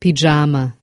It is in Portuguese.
pijama.